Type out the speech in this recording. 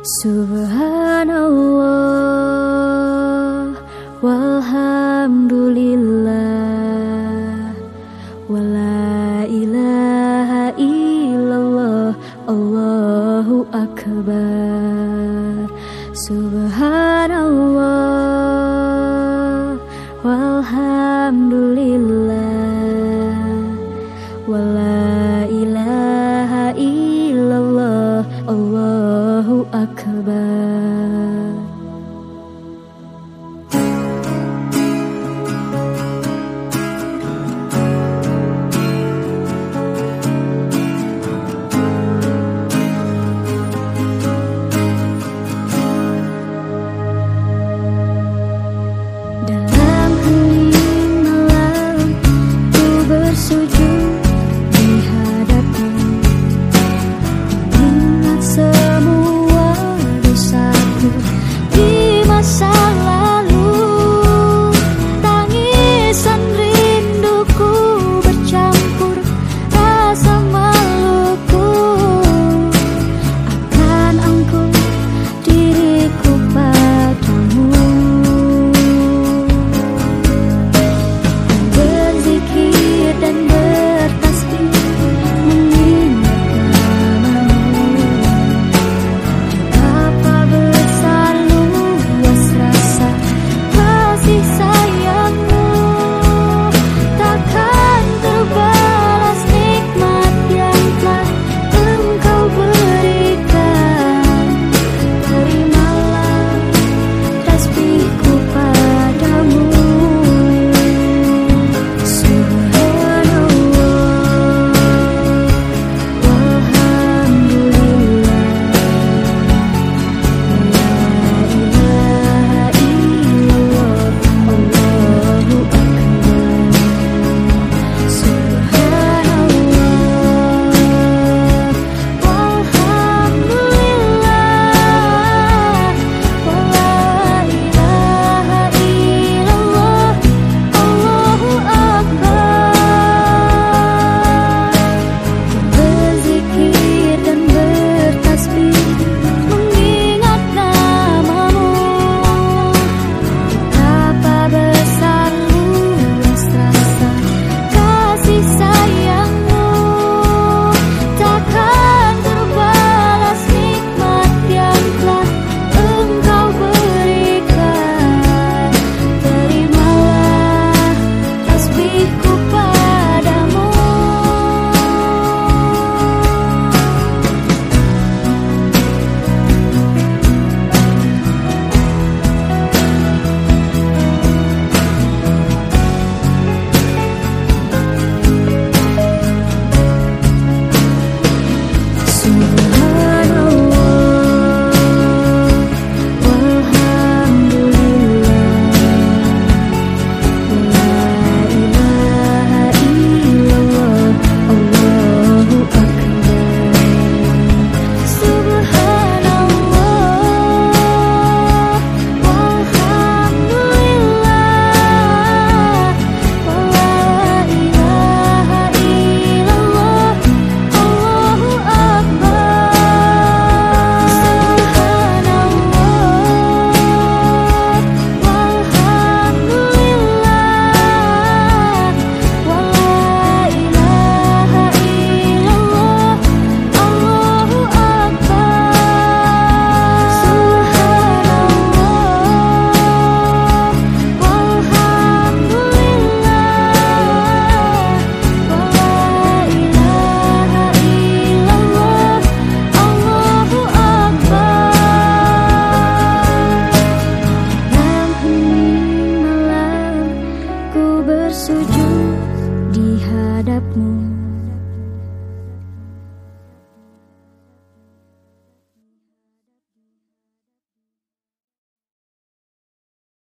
Subhanallah walhamdulillah wala ilaha illallah Allahu akbar. Subhanallah